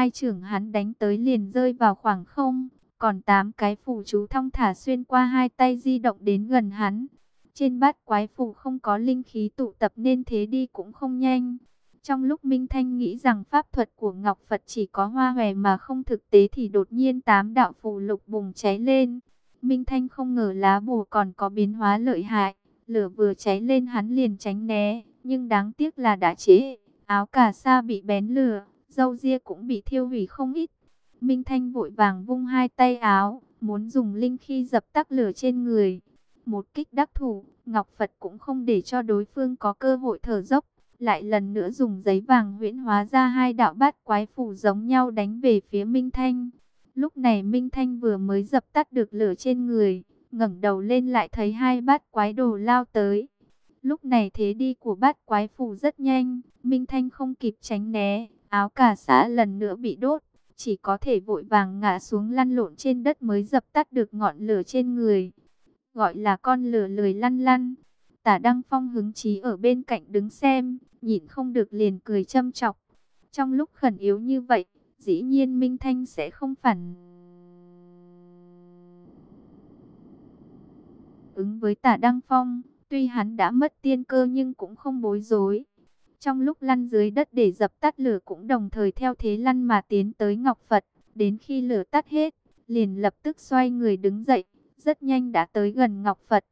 Hai trưởng hắn đánh tới liền rơi vào khoảng không, còn tám cái phù chú thong thả xuyên qua hai tay di động đến gần hắn. Trên bát quái phù không có linh khí tụ tập nên thế đi cũng không nhanh. Trong lúc Minh Thanh nghĩ rằng pháp thuật của Ngọc Phật chỉ có hoa hòe mà không thực tế thì đột nhiên tám đạo phù lục bùng cháy lên. Minh Thanh không ngờ lá bùa còn có biến hóa lợi hại. Lửa vừa cháy lên hắn liền tránh né, nhưng đáng tiếc là đã chế. Áo cà sa bị bén lửa, dâu ria cũng bị thiêu hủy không ít. Minh Thanh vội vàng vung hai tay áo, muốn dùng linh khi dập tắt lửa trên người. Một kích đắc thủ, Ngọc Phật cũng không để cho đối phương có cơ hội thở dốc. Lại lần nữa dùng giấy vàng huyễn hóa ra hai đạo bát quái phủ giống nhau đánh về phía Minh Thanh. Lúc này Minh Thanh vừa mới dập tắt được lửa trên người, ngẩng đầu lên lại thấy hai bát quái đồ lao tới. Lúc này thế đi của bát quái phủ rất nhanh, Minh Thanh không kịp tránh né, áo cả xã lần nữa bị đốt, chỉ có thể vội vàng ngã xuống lăn lộn trên đất mới dập tắt được ngọn lửa trên người. Gọi là con lửa lười lăn lăn. Tả Đăng Phong hứng chí ở bên cạnh đứng xem, nhìn không được liền cười châm chọc. Trong lúc khẩn yếu như vậy, dĩ nhiên Minh Thanh sẽ không phản ứng với tả Đăng Phong. Tuy hắn đã mất tiên cơ nhưng cũng không bối rối. Trong lúc lăn dưới đất để dập tắt lửa cũng đồng thời theo thế lăn mà tiến tới Ngọc Phật. Đến khi lửa tắt hết, liền lập tức xoay người đứng dậy, rất nhanh đã tới gần Ngọc Phật.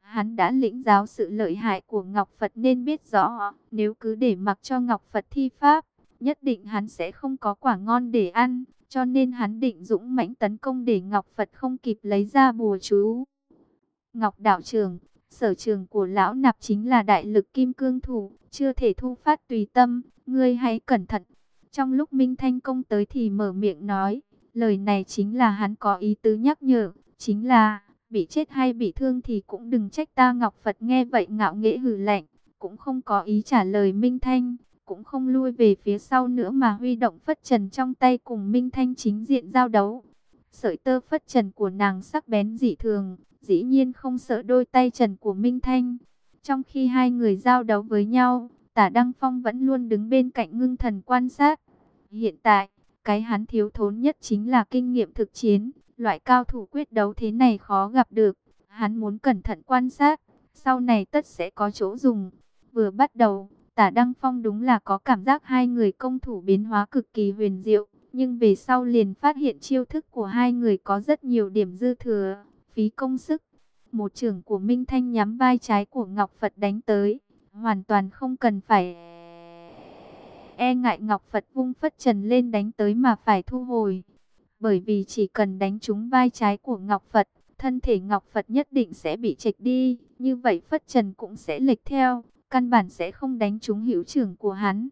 Hắn đã lĩnh giáo sự lợi hại của Ngọc Phật nên biết rõ, nếu cứ để mặc cho Ngọc Phật thi pháp, nhất định hắn sẽ không có quả ngon để ăn, cho nên hắn định dũng mãnh tấn công để Ngọc Phật không kịp lấy ra bùa chú. Ngọc đạo trưởng, sở trường của lão nạp chính là đại lực kim cương thủ, chưa thể thu phát tùy tâm, ngươi hãy cẩn thận. Trong lúc Minh Thanh công tới thì mở miệng nói, lời này chính là hắn có ý tứ nhắc nhở, chính là bị chết hay bị thương thì cũng đừng trách ta Ngọc Phật nghe vậy ngạo nghễ hử lạnh, cũng không có ý trả lời Minh Thanh, cũng không lui về phía sau nữa mà huy động phất trần trong tay cùng Minh Thanh chính diện giao đấu. Sợi tơ phất trần của nàng sắc bén dị thường, dĩ nhiên không sợ đôi tay trần của Minh Thanh. Trong khi hai người giao đấu với nhau, tả Đăng Phong vẫn luôn đứng bên cạnh ngưng thần quan sát. Hiện tại, cái hắn thiếu thốn nhất chính là kinh nghiệm thực chiến, loại cao thủ quyết đấu thế này khó gặp được. Hắn muốn cẩn thận quan sát, sau này tất sẽ có chỗ dùng. Vừa bắt đầu, tả Đăng Phong đúng là có cảm giác hai người công thủ biến hóa cực kỳ huyền diệu. Nhưng về sau liền phát hiện chiêu thức của hai người có rất nhiều điểm dư thừa, phí công sức. Một trường của Minh Thanh nhắm vai trái của Ngọc Phật đánh tới, hoàn toàn không cần phải e ngại Ngọc Phật vung phất trần lên đánh tới mà phải thu hồi. Bởi vì chỉ cần đánh trúng vai trái của Ngọc Phật, thân thể Ngọc Phật nhất định sẽ bị trệch đi, như vậy phất trần cũng sẽ lệch theo, căn bản sẽ không đánh trúng hữu trưởng của hắn.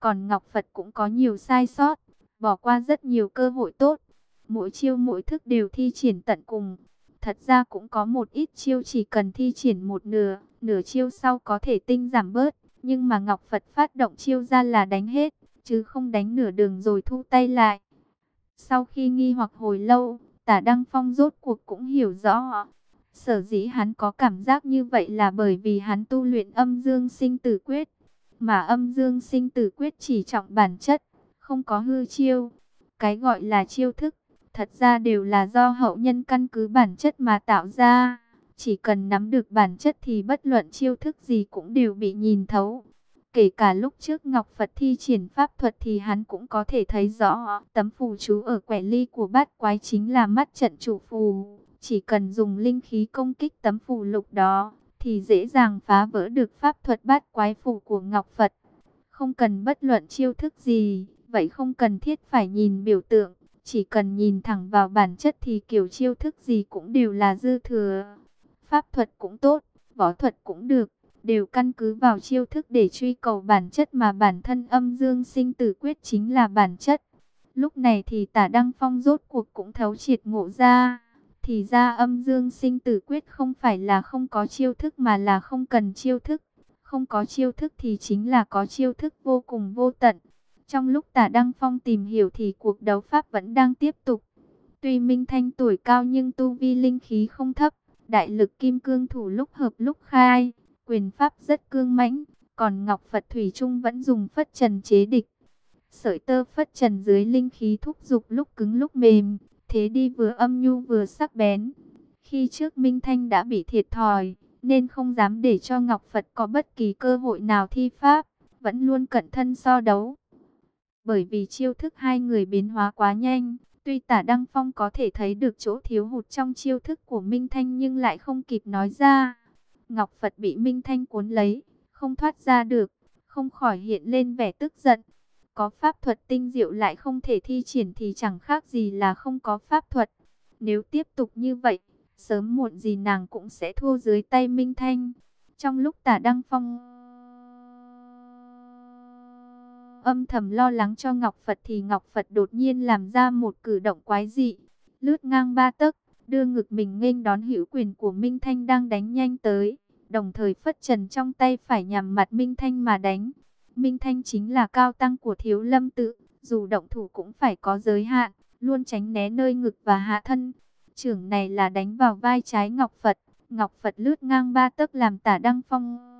Còn Ngọc Phật cũng có nhiều sai sót, bỏ qua rất nhiều cơ hội tốt. Mỗi chiêu mỗi thức đều thi triển tận cùng. Thật ra cũng có một ít chiêu chỉ cần thi triển một nửa, nửa chiêu sau có thể tinh giảm bớt. Nhưng mà Ngọc Phật phát động chiêu ra là đánh hết, chứ không đánh nửa đường rồi thu tay lại. Sau khi nghi hoặc hồi lâu, tả Đăng Phong rốt cuộc cũng hiểu rõ. Sở dĩ hắn có cảm giác như vậy là bởi vì hắn tu luyện âm dương sinh tử quyết. Mà âm dương sinh tử quyết chỉ trọng bản chất, không có hư chiêu. Cái gọi là chiêu thức, thật ra đều là do hậu nhân căn cứ bản chất mà tạo ra. Chỉ cần nắm được bản chất thì bất luận chiêu thức gì cũng đều bị nhìn thấu. Kể cả lúc trước Ngọc Phật thi triển pháp thuật thì hắn cũng có thể thấy rõ tấm phù chú ở quẻ ly của bát quái chính là mắt trận chủ phù. Chỉ cần dùng linh khí công kích tấm phù lục đó thì dễ dàng phá vỡ được pháp thuật bát quái phù của Ngọc Phật. Không cần bất luận chiêu thức gì, vậy không cần thiết phải nhìn biểu tượng. Chỉ cần nhìn thẳng vào bản chất thì kiểu chiêu thức gì cũng đều là dư thừa. Pháp thuật cũng tốt, võ thuật cũng được, đều căn cứ vào chiêu thức để truy cầu bản chất mà bản thân âm dương sinh tử quyết chính là bản chất. Lúc này thì tả Đăng Phong rốt cuộc cũng thấu triệt ngộ ra. Thì ra âm dương sinh tử quyết không phải là không có chiêu thức mà là không cần chiêu thức. Không có chiêu thức thì chính là có chiêu thức vô cùng vô tận. Trong lúc tả Đăng Phong tìm hiểu thì cuộc đấu pháp vẫn đang tiếp tục. Tuy Minh Thanh tuổi cao nhưng tu vi linh khí không thấp. Đại lực kim cương thủ lúc hợp lúc khai, quyền pháp rất cương mãnh, còn Ngọc Phật Thủy Trung vẫn dùng phất trần chế địch. Sợi tơ phất trần dưới linh khí thúc dục lúc cứng lúc mềm, thế đi vừa âm nhu vừa sắc bén. Khi trước Minh Thanh đã bị thiệt thòi, nên không dám để cho Ngọc Phật có bất kỳ cơ hội nào thi pháp, vẫn luôn cẩn thân so đấu. Bởi vì chiêu thức hai người biến hóa quá nhanh, tuy tả Đăng Phong có thể thấy được chỗ thiếu hụt trong chiêu thức của Minh Thanh nhưng lại không kịp nói ra. Ngọc Phật bị Minh Thanh cuốn lấy, không thoát ra được, không khỏi hiện lên vẻ tức giận. Có pháp thuật tinh diệu lại không thể thi triển thì chẳng khác gì là không có pháp thuật. Nếu tiếp tục như vậy, sớm muộn gì nàng cũng sẽ thua dưới tay Minh Thanh. Trong lúc tả Đăng Phong âm thầm lo lắng cho Ngọc Phật thì Ngọc Phật đột nhiên làm ra một cử động quái dị, lướt ngang ba tấc, đưa ngực mình nghênh đón hữu quyền của Minh Thanh đang đánh nhanh tới, đồng thời phất trần trong tay phải nhằm mặt Minh Thanh mà đánh. Minh Thanh chính là cao tăng của Thiếu Lâm tự, dù động thủ cũng phải có giới hạn, luôn tránh né nơi ngực và hạ thân. Trưởng này là đánh vào vai trái Ngọc Phật, Ngọc Phật lướt ngang ba tấc làm tả Đăng Phong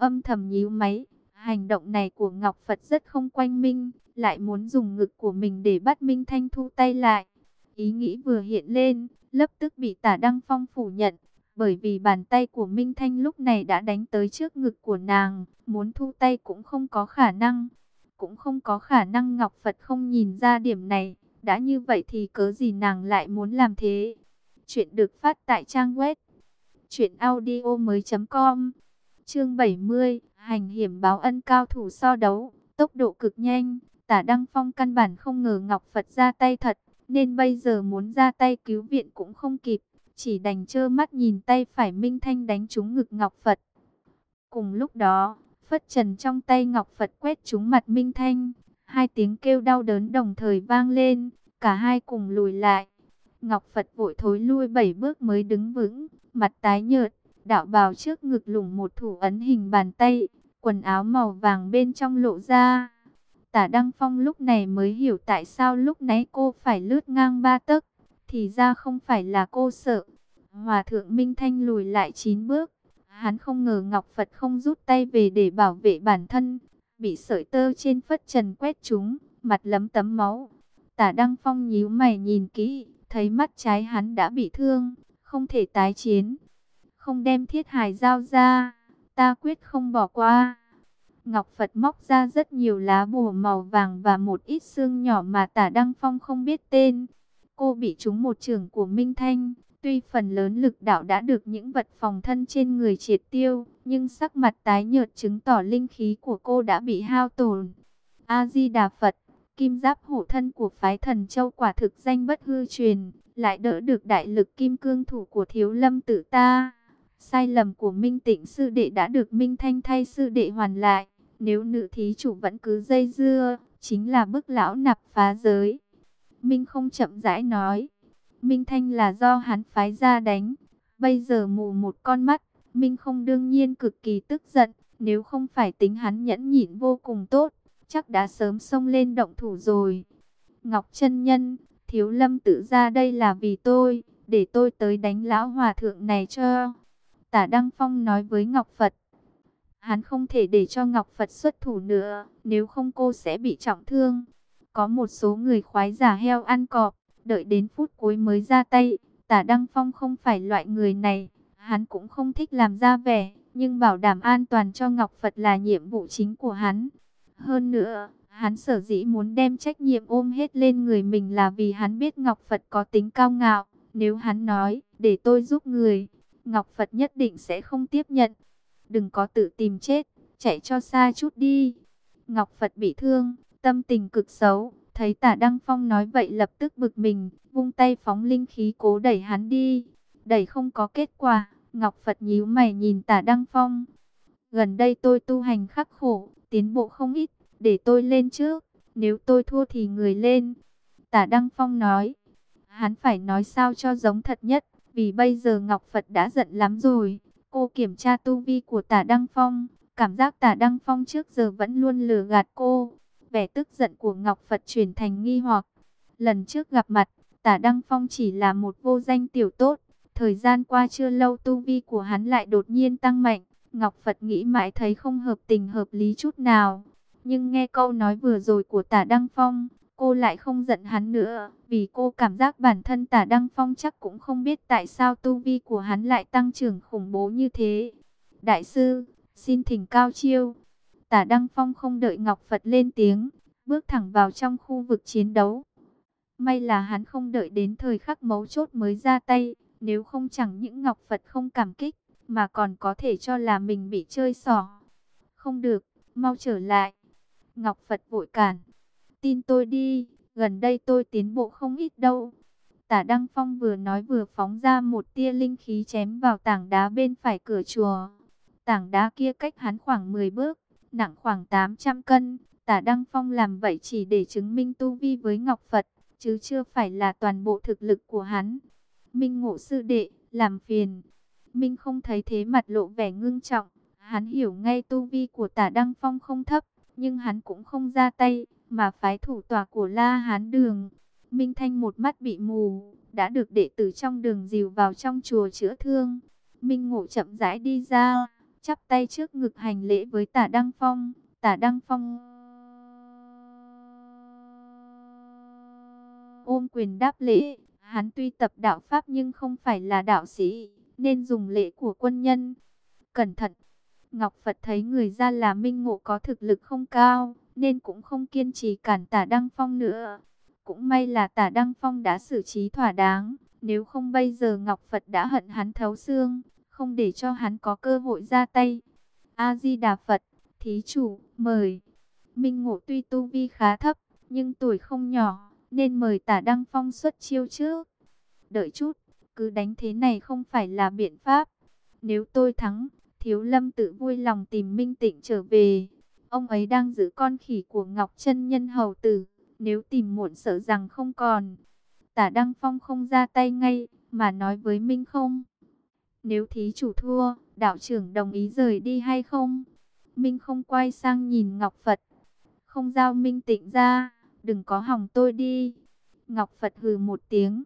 âm thầm nhíu máy. Hành động này của Ngọc Phật rất không quanh minh, lại muốn dùng ngực của mình để bắt Minh Thanh thu tay lại. Ý nghĩ vừa hiện lên, lập tức bị tả Đăng Phong phủ nhận, bởi vì bàn tay của Minh Thanh lúc này đã đánh tới trước ngực của nàng, muốn thu tay cũng không có khả năng. Cũng không có khả năng Ngọc Phật không nhìn ra điểm này, đã như vậy thì cớ gì nàng lại muốn làm thế. Chuyện được phát tại trang web chuyện audio mới.com Chương 70, hành hiểm báo ân cao thủ so đấu, tốc độ cực nhanh, tả Đăng Phong căn bản không ngờ Ngọc Phật ra tay thật, nên bây giờ muốn ra tay cứu viện cũng không kịp, chỉ đành trơ mắt nhìn tay phải Minh Thanh đánh trúng ngực Ngọc Phật. Cùng lúc đó, phất trần trong tay Ngọc Phật quét trúng mặt Minh Thanh, hai tiếng kêu đau đớn đồng thời vang lên, cả hai cùng lùi lại. Ngọc Phật vội thối lui bảy bước mới đứng vững, mặt tái nhợt, đạo bào trước ngực lủng một thủ ấn hình bàn tay, quần áo màu vàng bên trong lộ ra. Tả Đăng Phong lúc này mới hiểu tại sao lúc nãy cô phải lướt ngang ba tấc, thì ra không phải là cô sợ. Hòa thượng Minh Thanh lùi lại chín bước, hắn không ngờ Ngọc Phật không rút tay về để bảo vệ bản thân, bị sợi tơ trên phất trần quét chúng, mặt lấm tấm máu. Tả Đăng Phong nhíu mày nhìn kỹ, thấy mắt trái hắn đã bị thương, không thể tái chiến không đem thiết hài giao ra, ta quyết không bỏ qua. Ngọc Phật móc ra rất nhiều lá bùa màu vàng và một ít xương nhỏ mà tả Đăng Phong không biết tên. Cô bị trúng một trường của Minh Thanh, tuy phần lớn lực đạo đã được những vật phòng thân trên người triệt tiêu, nhưng sắc mặt tái nhợt chứng tỏ linh khí của cô đã bị hao tổn. A-di-đà Phật, kim giáp hổ thân của phái thần châu quả thực danh bất hư truyền, lại đỡ được đại lực kim cương thủ của thiếu lâm tử ta. Sai lầm của Minh Tịnh sư đệ đã được Minh Thanh thay sư đệ hoàn lại. Nếu nữ thí chủ vẫn cứ dây dưa, chính là bức lão nạp phá giới. Minh không chậm rãi nói. Minh Thanh là do hắn phái ra đánh. Bây giờ mù một con mắt, Minh không đương nhiên cực kỳ tức giận. Nếu không phải tính hắn nhẫn nhịn vô cùng tốt, chắc đã sớm xông lên động thủ rồi. Ngọc chân Nhân, Thiếu Lâm tự ra đây là vì tôi, để tôi tới đánh lão hòa thượng này cho. Tả Đăng Phong nói với Ngọc Phật. Hắn không thể để cho Ngọc Phật xuất thủ nữa, nếu không cô sẽ bị trọng thương. Có một số người khoái giả heo ăn cọp, đợi đến phút cuối mới ra tay. Tả Đăng Phong không phải loại người này, hắn cũng không thích làm ra vẻ, nhưng bảo đảm an toàn cho Ngọc Phật là nhiệm vụ chính của hắn. Hơn nữa, hắn sở dĩ muốn đem trách nhiệm ôm hết lên người mình là vì hắn biết Ngọc Phật có tính cao ngạo. Nếu hắn nói, để tôi giúp người, Ngọc Phật nhất định sẽ không tiếp nhận. Đừng có tự tìm chết, chạy cho xa chút đi. Ngọc Phật bị thương, tâm tình cực xấu. Thấy tả Đăng Phong nói vậy lập tức bực mình, vung tay phóng linh khí cố đẩy hắn đi. Đẩy không có kết quả, Ngọc Phật nhíu mày nhìn tả Đăng Phong. Gần đây tôi tu hành khắc khổ, tiến bộ không ít, để tôi lên trước. Nếu tôi thua thì người lên. Tả Đăng Phong nói, hắn phải nói sao cho giống thật nhất. Vì bây giờ Ngọc Phật đã giận lắm rồi. Cô kiểm tra tu vi của tả Đăng Phong. Cảm giác tả Đăng Phong trước giờ vẫn luôn lừa gạt cô. Vẻ tức giận của Ngọc Phật chuyển thành nghi hoặc. Lần trước gặp mặt, tả Đăng Phong chỉ là một vô danh tiểu tốt. Thời gian qua chưa lâu tu vi của hắn lại đột nhiên tăng mạnh. Ngọc Phật nghĩ mãi thấy không hợp tình hợp lý chút nào. Nhưng nghe câu nói vừa rồi của tả Đăng Phong, cô lại không giận hắn nữa. Vì cô cảm giác bản thân tả Đăng Phong chắc cũng không biết tại sao tu vi của hắn lại tăng trưởng khủng bố như thế. Đại sư, xin thỉnh cao chiêu. Tả Đăng Phong không đợi Ngọc Phật lên tiếng, bước thẳng vào trong khu vực chiến đấu. May là hắn không đợi đến thời khắc mấu chốt mới ra tay, nếu không chẳng những Ngọc Phật không cảm kích, mà còn có thể cho là mình bị chơi xỏ. Không được, mau trở lại. Ngọc Phật vội cản. Tin tôi đi, gần đây tôi tiến bộ không ít đâu. Tả Đăng Phong vừa nói vừa phóng ra một tia linh khí chém vào tảng đá bên phải cửa chùa. Tảng đá kia cách hắn khoảng 10 bước, nặng khoảng 800 cân. Tả Đăng Phong làm vậy chỉ để chứng minh tu vi với Ngọc Phật, chứ chưa phải là toàn bộ thực lực của hắn. Minh ngộ sư đệ, làm phiền. Minh không thấy thế mặt lộ vẻ ngưng trọng. Hắn hiểu ngay tu vi của tả Đăng Phong không thấp, nhưng hắn cũng không ra tay, mà phái thủ tòa của La Hán Đường. Minh Thanh một mắt bị mù, đã được đệ tử trong đường dìu vào trong chùa chữa thương. Minh ngộ chậm rãi đi ra, chắp tay trước ngực hành lễ với tả Đăng Phong. Tả Đăng Phong ôm quyền đáp lễ. Hắn tuy tập đạo Pháp nhưng không phải là đạo sĩ, nên dùng lễ của quân nhân. Cẩn thận! Ngọc Phật thấy người ra là minh ngộ có thực lực không cao, nên cũng không kiên trì cản tả Đăng Phong nữa. Cũng may là tả Đăng Phong đã xử trí thỏa đáng, nếu không bây giờ Ngọc Phật đã hận hắn thấu xương, không để cho hắn có cơ hội ra tay. A-di-đà Phật, thí chủ, mời. Minh ngộ tuy tu vi khá thấp, nhưng tuổi không nhỏ, nên mời tả Đăng Phong xuất chiêu trước. Đợi chút, cứ đánh thế này không phải là biện pháp. Nếu tôi thắng, Thiếu Lâm tự vui lòng tìm Minh Tịnh trở về. Ông ấy đang giữ con khỉ của Ngọc Chân Nhân hầu tử, nếu tìm muộn sợ rằng không còn. Tả Đăng Phong không ra tay ngay, mà nói với Minh không. Nếu thí chủ thua, đạo trưởng đồng ý rời đi hay không? Minh không quay sang nhìn Ngọc Phật. Không giao Minh Tịnh ra, đừng có hỏng tôi đi. Ngọc Phật hừ một tiếng.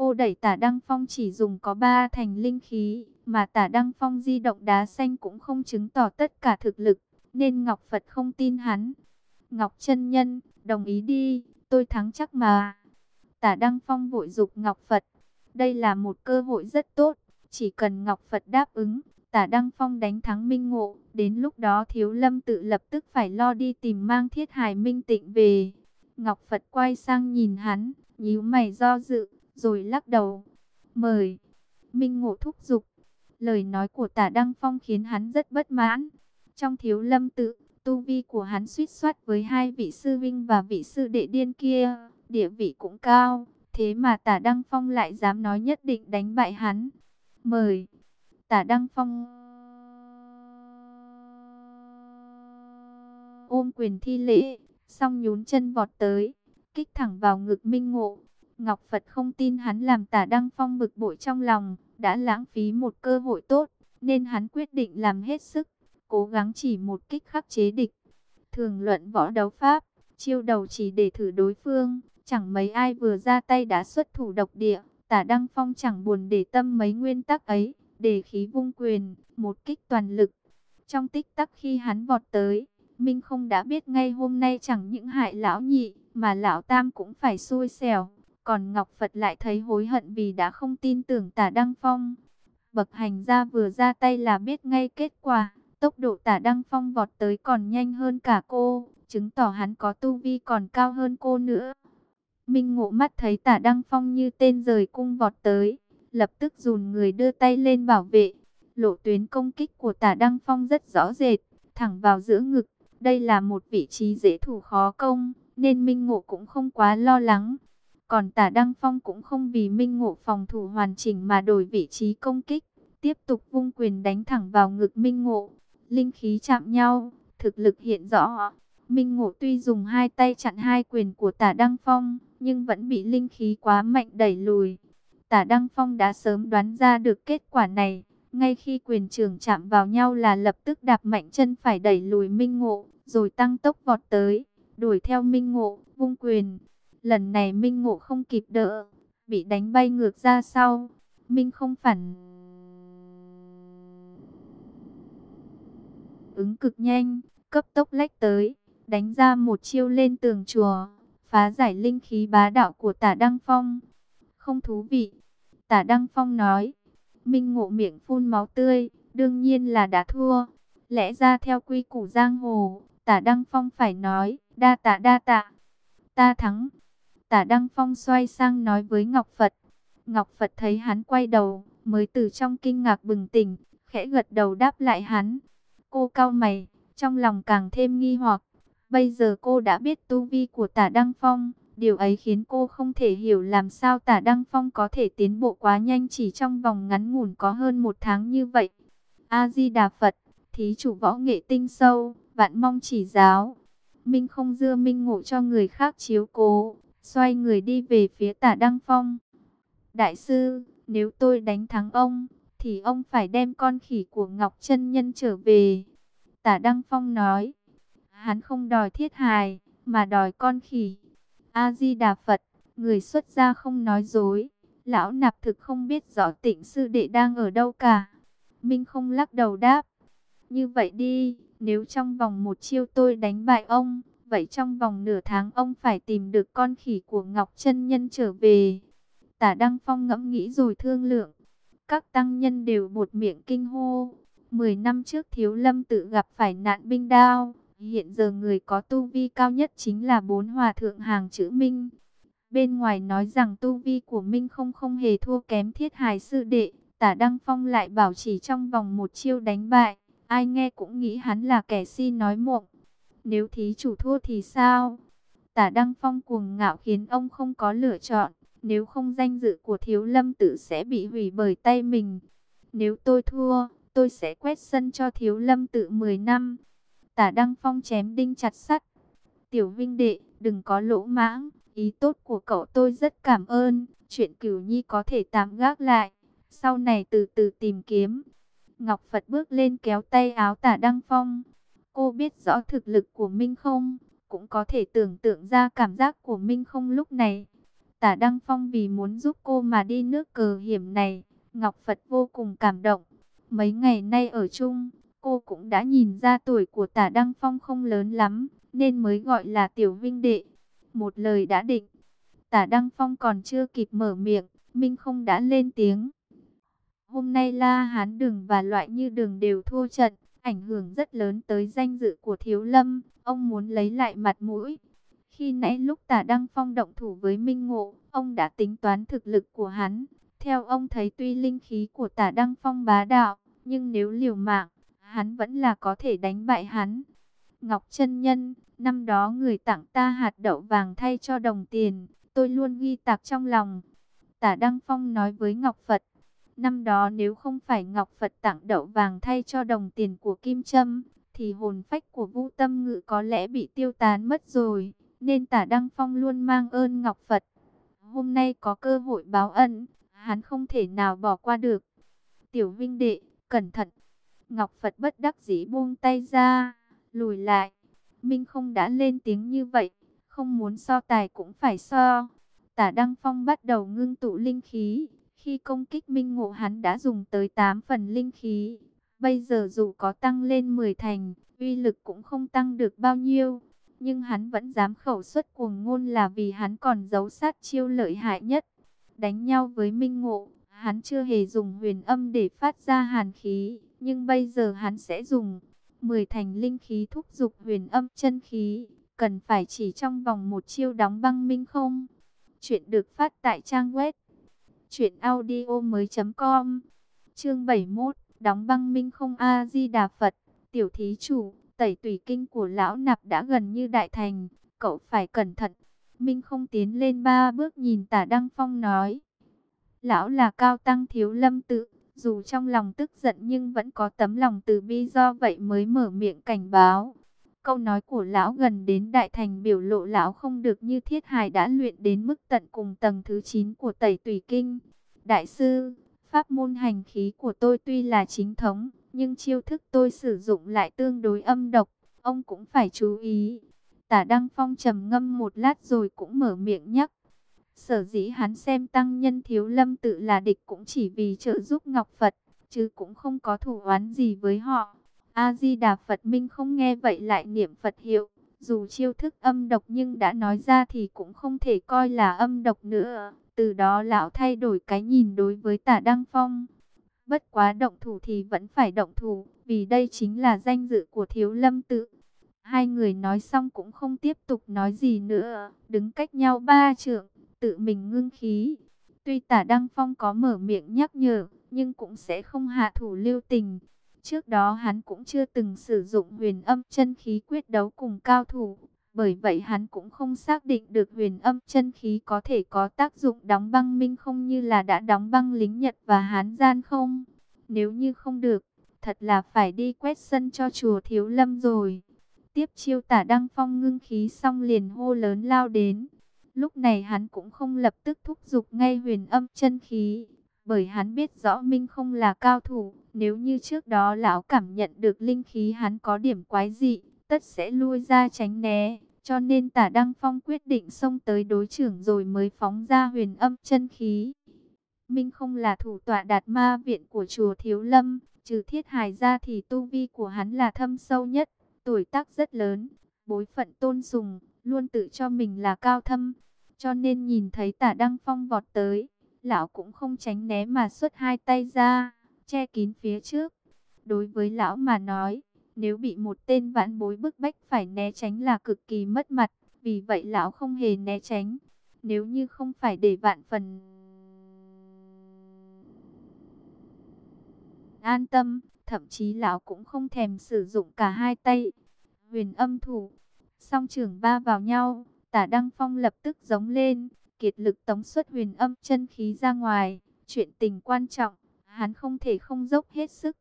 Cô đẩy tả Đăng Phong chỉ dùng có ba thành linh khí, mà tả Đăng Phong di động đá xanh cũng không chứng tỏ tất cả thực lực, nên Ngọc Phật không tin hắn. Ngọc chân Nhân, đồng ý đi, tôi thắng chắc mà. Tả Đăng Phong vội dục Ngọc Phật. Đây là một cơ hội rất tốt, chỉ cần Ngọc Phật đáp ứng, tả Đăng Phong đánh thắng Minh Ngộ. Đến lúc đó Thiếu Lâm tự lập tức phải lo đi tìm mang thiết hài Minh Tịnh về. Ngọc Phật quay sang nhìn hắn, nhíu mày do dự, rồi lắc đầu. Mời, Minh Ngộ thúc giục. Lời nói của tả Đăng Phong khiến hắn rất bất mãn. Trong thiếu lâm tự, tu vi của hắn suýt soát với hai vị sư vinh và vị sư đệ điên kia, địa vị cũng cao. Thế mà tả Đăng Phong lại dám nói nhất định đánh bại hắn. Mời, tả Đăng Phong ôm quyền thi lễ, xong nhún chân vọt tới, kích thẳng vào ngực Minh Ngộ. Ngọc Phật không tin hắn làm tả Đăng Phong bực bội trong lòng, đã lãng phí một cơ hội tốt, nên hắn quyết định làm hết sức, cố gắng chỉ một kích khắc chế địch. Thường luận võ đấu pháp, chiêu đầu chỉ để thử đối phương, chẳng mấy ai vừa ra tay đã xuất thủ độc địa, tả Đăng Phong chẳng buồn để tâm mấy nguyên tắc ấy, để khí vung quyền, một kích toàn lực. Trong tích tắc khi hắn vọt tới, Minh không đã biết ngay hôm nay chẳng những hại lão nhị, mà lão tam cũng phải xui xẻo. Còn Ngọc Phật lại thấy hối hận vì đã không tin tưởng tả Đăng Phong. Bậc hành gia vừa ra tay là biết ngay kết quả. Tốc độ tả Đăng Phong vọt tới còn nhanh hơn cả cô. Chứng tỏ hắn có tu vi còn cao hơn cô nữa. Minh ngộ mắt thấy tả Đăng Phong như tên rời cung vọt tới. Lập tức dùn người đưa tay lên bảo vệ. Lộ tuyến công kích của tả Đăng Phong rất rõ rệt. Thẳng vào giữa ngực. Đây là một vị trí dễ thủ khó công. Nên Minh ngộ cũng không quá lo lắng. Còn tả Đăng Phong cũng không vì Minh Ngộ phòng thủ hoàn chỉnh mà đổi vị trí công kích. Tiếp tục vung quyền đánh thẳng vào ngực Minh Ngộ. Linh khí chạm nhau, thực lực hiện rõ. Minh Ngộ tuy dùng hai tay chặn hai quyền của tả Đăng Phong, nhưng vẫn bị linh khí quá mạnh đẩy lùi. Tả Đăng Phong đã sớm đoán ra được kết quả này. Ngay khi quyền trường chạm vào nhau là lập tức đạp mạnh chân phải đẩy lùi Minh Ngộ, rồi tăng tốc vọt tới, đuổi theo Minh Ngộ, vung quyền. Lần này Minh Ngộ không kịp đỡ, bị đánh bay ngược ra sau. Minh không phản. ứng cực nhanh, cấp tốc lách tới, đánh ra một chiêu lên tường chùa, phá giải linh khí bá đạo của tả Đăng Phong. Không thú vị, tả Đăng Phong nói, Minh ngộ miệng phun máu tươi, đương nhiên là đã thua. Lẽ ra theo quy củ giang hồ, tả Đăng Phong phải nói, đa tạ đa tạ, ta thắng. Tả Đăng Phong xoay sang nói với Ngọc Phật. Ngọc Phật thấy hắn quay đầu, mới từ trong kinh ngạc bừng tỉnh, khẽ gật đầu đáp lại hắn. Cô cao mày, trong lòng càng thêm nghi hoặc. Bây giờ cô đã biết tu vi của tả Đăng Phong, điều ấy khiến cô không thể hiểu làm sao tả Đăng Phong có thể tiến bộ quá nhanh chỉ trong vòng ngắn ngủn có hơn một tháng như vậy. A-di-đà Phật, thí chủ võ nghệ tinh sâu, vạn mong chỉ giáo. Minh không dưa minh ngộ cho người khác chiếu cố, xoay người đi về phía tả Đăng Phong. Đại sư, nếu tôi đánh thắng ông, thì ông phải đem con khỉ của Ngọc chân Nhân trở về. Tả Đăng Phong nói, hắn không đòi thiết hài, mà đòi con khỉ. A-di-đà Phật, người xuất gia không nói dối. Lão nạp thực không biết rõ tịnh sư đệ đang ở đâu cả. Minh không lắc đầu đáp. Như vậy đi, nếu trong vòng một chiêu tôi đánh bại ông, vậy trong vòng nửa tháng ông phải tìm được con khỉ của Ngọc chân Nhân trở về. Tả Đăng Phong ngẫm nghĩ rồi thương lượng. Các tăng nhân đều một miệng kinh hô. Mười năm trước Thiếu Lâm tự gặp phải nạn binh đao. Hiện giờ người có tu vi cao nhất chính là bốn hòa thượng hàng chữ Minh. Bên ngoài nói rằng tu vi của Minh không không hề thua kém thiết hài sư đệ. Tả Đăng Phong lại bảo chỉ trong vòng một chiêu đánh bại. Ai nghe cũng nghĩ hắn là kẻ si nói mộng. Nếu thí chủ thua thì sao? Tả Đăng Phong cuồng ngạo khiến ông không có lựa chọn. Nếu không danh dự của thiếu lâm tự sẽ bị hủy bởi tay mình. Nếu tôi thua, tôi sẽ quét sân cho thiếu lâm tự 10 năm. Tả Đăng Phong chém đinh chặt sắt. Tiểu Vinh Đệ, đừng có lỗ mãng. Ý tốt của cậu tôi rất cảm ơn. Chuyện cửu nhi có thể tạm gác lại. Sau này từ từ tìm kiếm. Ngọc Phật bước lên kéo tay áo tả Đăng Phong. Cô biết rõ thực lực của Minh không? Cũng có thể tưởng tượng ra cảm giác của Minh không lúc này. Tả Đăng Phong vì muốn giúp cô mà đi nước cờ hiểm này. Ngọc Phật vô cùng cảm động. Mấy ngày nay ở chung, cô cũng đã nhìn ra tuổi của tả Đăng Phong không lớn lắm, nên mới gọi là tiểu vinh đệ. Một lời đã định. Tả Đăng Phong còn chưa kịp mở miệng, Minh không đã lên tiếng. Hôm nay La Hán Đường và loại như đường đều thua trận, ảnh hưởng rất lớn tới danh dự của Thiếu Lâm. Ông muốn lấy lại mặt mũi, khi nãy lúc tả Đăng Phong động thủ với Minh Ngộ, ông đã tính toán thực lực của hắn. Theo ông thấy tuy linh khí của tả Đăng Phong bá đạo, nhưng nếu liều mạng, hắn vẫn là có thể đánh bại hắn. Ngọc chân Nhân, năm đó người tặng ta hạt đậu vàng thay cho đồng tiền, tôi luôn ghi tạc trong lòng. Tả Đăng Phong nói với Ngọc Phật, năm đó nếu không phải Ngọc Phật tặng đậu vàng thay cho đồng tiền của Kim Trâm, thì hồn phách của Vũ Tâm Ngự có lẽ bị tiêu tán mất rồi nên tả Đăng Phong luôn mang ơn Ngọc Phật. Hôm nay có cơ hội báo ân, hắn không thể nào bỏ qua được. Tiểu Vinh Đệ, cẩn thận. Ngọc Phật bất đắc dĩ buông tay ra, lùi lại. Minh không đã lên tiếng như vậy, không muốn so tài cũng phải so. Tả Đăng Phong bắt đầu ngưng tụ linh khí. Khi công kích Minh Ngộ hắn đã dùng tới 8 phần linh khí. Bây giờ dù có tăng lên 10 thành, uy lực cũng không tăng được bao nhiêu nhưng hắn vẫn dám khẩu xuất cuồng ngôn là vì hắn còn giấu sát chiêu lợi hại nhất. Đánh nhau với Minh Ngộ, hắn chưa hề dùng huyền âm để phát ra hàn khí, nhưng bây giờ hắn sẽ dùng 10 thành linh khí thúc dục huyền âm chân khí, cần phải chỉ trong vòng một chiêu đóng băng minh không. Chuyện được phát tại trang web truyệnaudiomoi.com. Chương 71, đóng băng minh không a di đà Phật, tiểu thí chủ Tẩy tùy kinh của lão nạp đã gần như đại thành, cậu phải cẩn thận. Minh không tiến lên ba bước nhìn tả Đăng Phong nói. Lão là cao tăng thiếu lâm tự, dù trong lòng tức giận nhưng vẫn có tấm lòng từ bi do vậy mới mở miệng cảnh báo. Câu nói của lão gần đến đại thành biểu lộ lão không được như thiết hài đã luyện đến mức tận cùng tầng thứ 9 của tẩy tùy kinh. Đại sư, pháp môn hành khí của tôi tuy là chính thống, nhưng chiêu thức tôi sử dụng lại tương đối âm độc, ông cũng phải chú ý. Tả Đăng Phong trầm ngâm một lát rồi cũng mở miệng nhắc. Sở dĩ hắn xem tăng nhân thiếu lâm tự là địch cũng chỉ vì trợ giúp Ngọc Phật, chứ cũng không có thủ oán gì với họ. A-di-đà Phật Minh không nghe vậy lại niệm Phật hiệu. Dù chiêu thức âm độc nhưng đã nói ra thì cũng không thể coi là âm độc nữa. Từ đó lão thay đổi cái nhìn đối với tả Đăng Phong. Bất quá động thủ thì vẫn phải động thủ, vì đây chính là danh dự của thiếu lâm tự. Hai người nói xong cũng không tiếp tục nói gì nữa, đứng cách nhau ba trượng, tự mình ngưng khí. Tuy tả Đăng Phong có mở miệng nhắc nhở, nhưng cũng sẽ không hạ thủ lưu tình. Trước đó hắn cũng chưa từng sử dụng huyền âm chân khí quyết đấu cùng cao thủ. Bởi vậy hắn cũng không xác định được huyền âm chân khí có thể có tác dụng đóng băng minh không như là đã đóng băng lính Nhật và Hán gian không. Nếu như không được, thật là phải đi quét sân cho chùa Thiếu Lâm rồi. Tiếp chiêu tả Đăng Phong ngưng khí xong liền hô lớn lao đến. Lúc này hắn cũng không lập tức thúc giục ngay huyền âm chân khí, bởi hắn biết rõ Minh không là cao thủ, nếu như trước đó lão cảm nhận được linh khí hắn có điểm quái dị, tất sẽ lui ra tránh né, cho nên tả Đăng Phong quyết định xông tới đối trưởng rồi mới phóng ra huyền âm chân khí. Minh không là thủ tọa đạt ma viện của chùa Thiếu Lâm, trừ thiết hài ra thì tu vi của hắn là thâm sâu nhất, tuổi tác rất lớn, bối phận tôn sùng, luôn tự cho mình là cao thâm, cho nên nhìn thấy tả Đăng Phong vọt tới lão cũng không tránh né mà xuất hai tay ra, che kín phía trước. Đối với lão mà nói, nếu bị một tên vãn bối bức bách phải né tránh là cực kỳ mất mặt, vì vậy lão không hề né tránh. Nếu như không phải để vạn phần an tâm, thậm chí lão cũng không thèm sử dụng cả hai tay. Huyền âm thủ, song trường ba vào nhau, tả Đăng Phong lập tức giống lên, kiệt lực tống xuất huyền âm chân khí ra ngoài. Chuyện tình quan trọng, hắn không thể không dốc hết sức.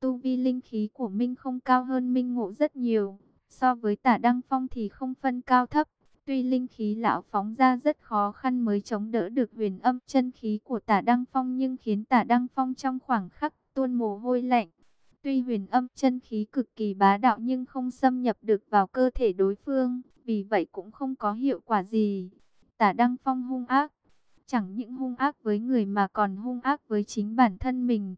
Tu vi linh khí của Minh không cao hơn Minh ngộ rất nhiều. So với tả Đăng Phong thì không phân cao thấp. Tuy linh khí lão phóng ra rất khó khăn mới chống đỡ được huyền âm chân khí của tả Đăng Phong nhưng khiến tả Đăng Phong trong khoảng khắc tuôn mồ hôi lạnh. Tuy huyền âm chân khí cực kỳ bá đạo nhưng không xâm nhập được vào cơ thể đối phương, vì vậy cũng không có hiệu quả gì. Tả Đăng Phong hung ác, chẳng những hung ác với người mà còn hung ác với chính bản thân mình.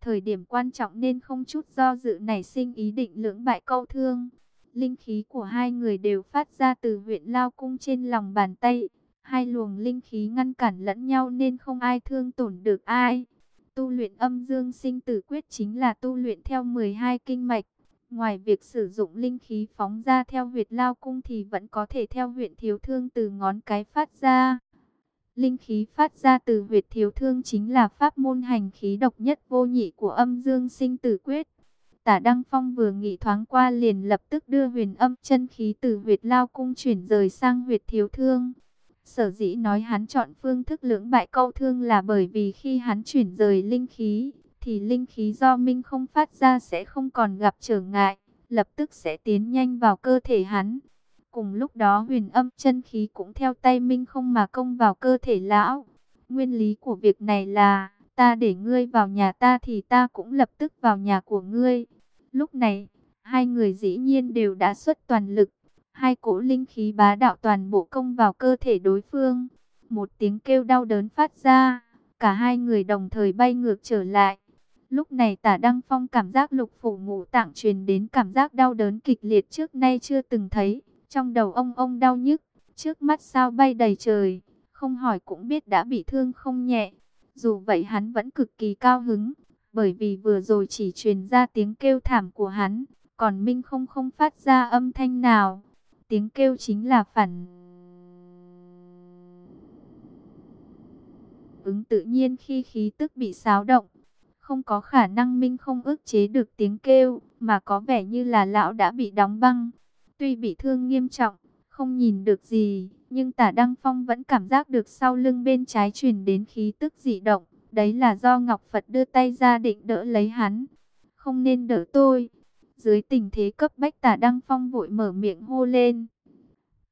Thời điểm quan trọng nên không chút do dự nảy sinh ý định lưỡng bại câu thương. Linh khí của hai người đều phát ra từ huyện Lao Cung trên lòng bàn tay. Hai luồng linh khí ngăn cản lẫn nhau nên không ai thương tổn được ai. Tu luyện âm dương sinh tử quyết chính là tu luyện theo 12 kinh mạch. Ngoài việc sử dụng linh khí phóng ra theo huyệt lao cung thì vẫn có thể theo huyệt thiếu thương từ ngón cái phát ra. Linh khí phát ra từ huyệt thiếu thương chính là pháp môn hành khí độc nhất vô nhị của âm dương sinh tử quyết. Tả Đăng Phong vừa nghĩ thoáng qua liền lập tức đưa huyền âm chân khí từ huyệt lao cung chuyển rời sang huyệt thiếu thương. Sở dĩ nói hắn chọn phương thức lưỡng bại câu thương là bởi vì khi hắn chuyển rời linh khí, thì linh khí do Minh không phát ra sẽ không còn gặp trở ngại, lập tức sẽ tiến nhanh vào cơ thể hắn. Cùng lúc đó huyền âm chân khí cũng theo tay Minh không mà công vào cơ thể lão. Nguyên lý của việc này là, ta để ngươi vào nhà ta thì ta cũng lập tức vào nhà của ngươi. Lúc này, hai người dĩ nhiên đều đã xuất toàn lực. Hai cỗ linh khí bá đạo toàn bộ công vào cơ thể đối phương. Một tiếng kêu đau đớn phát ra, cả hai người đồng thời bay ngược trở lại. Lúc này tả Đăng Phong cảm giác lục phủ ngũ tạng truyền đến cảm giác đau đớn kịch liệt trước nay chưa từng thấy. Trong đầu ông ông đau nhức, trước mắt sao bay đầy trời, không hỏi cũng biết đã bị thương không nhẹ. Dù vậy hắn vẫn cực kỳ cao hứng, bởi vì vừa rồi chỉ truyền ra tiếng kêu thảm của hắn, còn Minh không không phát ra âm thanh nào. Tiếng kêu chính là phản ứng tự nhiên khi khí tức bị xáo động. Không có khả năng Minh không ức chế được tiếng kêu, mà có vẻ như là lão đã bị đóng băng. Tuy bị thương nghiêm trọng, không nhìn được gì, nhưng tả Đăng Phong vẫn cảm giác được sau lưng bên trái truyền đến khí tức dị động. Đấy là do Ngọc Phật đưa tay ra định đỡ lấy hắn. Không nên đỡ tôi. Dưới tình thế cấp bách tả Đăng Phong vội mở miệng hô lên.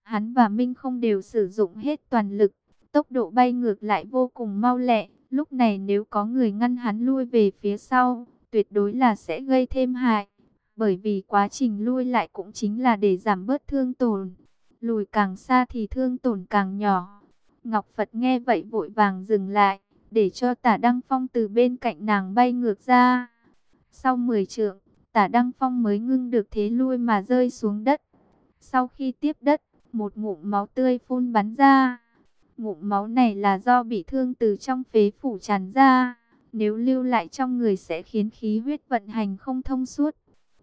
Hắn và Minh không đều sử dụng hết toàn lực. Tốc độ bay ngược lại vô cùng mau lẹ. Lúc này nếu có người ngăn hắn lui về phía sau, tuyệt đối là sẽ gây thêm hại. Bởi vì quá trình lui lại cũng chính là để giảm bớt thương tổn. Lùi càng xa thì thương tổn càng nhỏ. Ngọc Phật nghe vậy vội vàng dừng lại, để cho tả Đăng Phong từ bên cạnh nàng bay ngược ra. Sau 10 trượng, tả Đăng Phong mới ngưng được thế lui mà rơi xuống đất. Sau khi tiếp đất, một ngụm máu tươi phun bắn ra. Ngụm máu này là do bị thương từ trong phế phủ tràn ra. Nếu lưu lại trong người sẽ khiến khí huyết vận hành không thông suốt.